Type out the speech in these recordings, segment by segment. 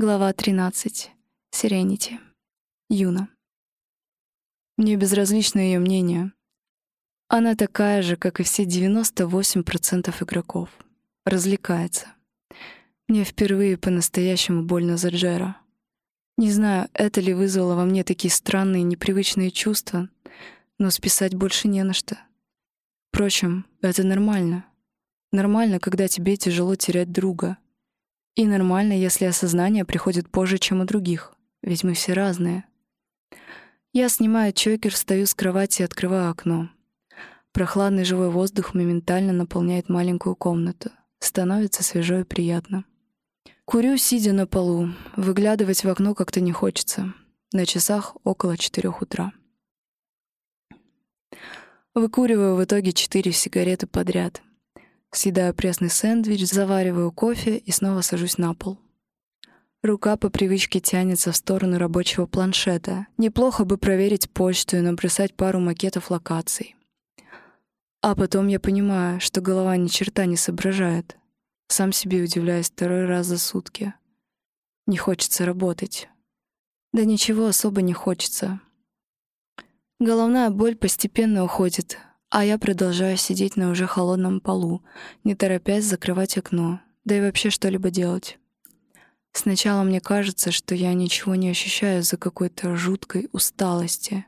Глава 13. Сиренити. Юна. Мне безразлично ее мнение. Она такая же, как и все 98% игроков. Развлекается. Мне впервые по-настоящему больно за Джера. Не знаю, это ли вызвало во мне такие странные, непривычные чувства, но списать больше не на что. Впрочем, это нормально. Нормально, когда тебе тяжело терять друга — и нормально, если осознание приходит позже, чем у других, ведь мы все разные. Я снимаю чокер, встаю с кровати и открываю окно. Прохладный живой воздух моментально наполняет маленькую комнату. Становится свежо и приятно. Курю, сидя на полу. Выглядывать в окно как-то не хочется. На часах около четырех утра. Выкуриваю в итоге четыре сигареты подряд — Съедаю пресный сэндвич, завариваю кофе и снова сажусь на пол. Рука по привычке тянется в сторону рабочего планшета. Неплохо бы проверить почту и набросать пару макетов локаций. А потом я понимаю, что голова ни черта не соображает. Сам себе удивляюсь второй раз за сутки. Не хочется работать. Да ничего особо не хочется. Головная боль постепенно уходит, а я продолжаю сидеть на уже холодном полу, не торопясь закрывать окно, да и вообще что-либо делать. Сначала мне кажется, что я ничего не ощущаю из-за какой-то жуткой усталости.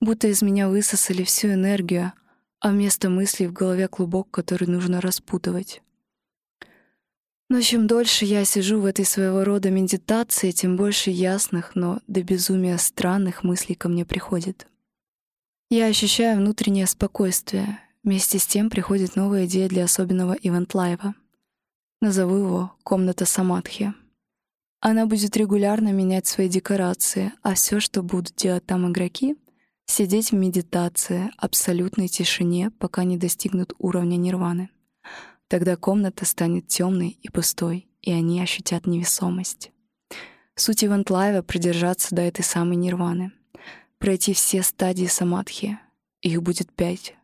Будто из меня высосали всю энергию, а вместо мыслей в голове клубок, который нужно распутывать. Но чем дольше я сижу в этой своего рода медитации, тем больше ясных, но до безумия странных мыслей ко мне приходит. Я ощущаю внутреннее спокойствие. Вместе с тем приходит новая идея для особенного ивент-лайва. Назову его «Комната Самадхи». Она будет регулярно менять свои декорации, а все, что будут делать там игроки — сидеть в медитации, абсолютной тишине, пока не достигнут уровня нирваны. Тогда комната станет темной и пустой, и они ощутят невесомость. Суть ивент-лайва — продержаться до этой самой нирваны — пройти все стадии самадхи. Их будет пять.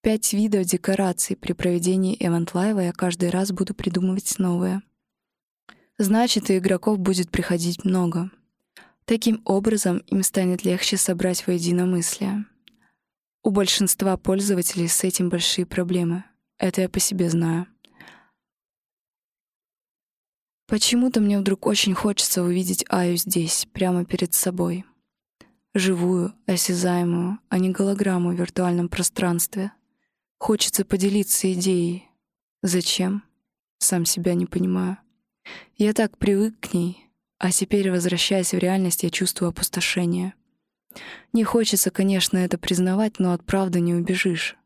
Пять видов декораций при проведении Live я каждый раз буду придумывать новые. Значит, и игроков будет приходить много. Таким образом, им станет легче собрать воедино мысли. У большинства пользователей с этим большие проблемы. Это я по себе знаю. Почему-то мне вдруг очень хочется увидеть Аю здесь, прямо перед собой живую, осязаемую, а не голограмму в виртуальном пространстве. Хочется поделиться идеей. Зачем? Сам себя не понимаю. Я так привык к ней, а теперь, возвращаясь в реальность, я чувствую опустошение. Не хочется, конечно, это признавать, но от правды не убежишь.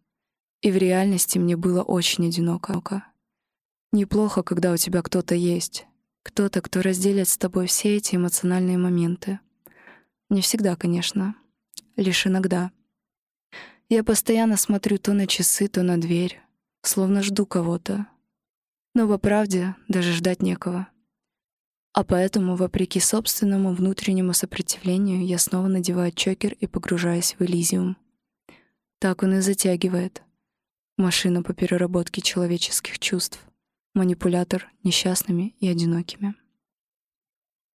И в реальности мне было очень одиноко. Неплохо, когда у тебя кто-то есть, кто-то, кто разделит с тобой все эти эмоциональные моменты. Не всегда, конечно. Лишь иногда. Я постоянно смотрю то на часы, то на дверь, словно жду кого-то. Но по правде даже ждать некого. А поэтому, вопреки собственному внутреннему сопротивлению, я снова надеваю чокер и погружаюсь в Элизиум. Так он и затягивает. Машина по переработке человеческих чувств. Манипулятор несчастными и одинокими.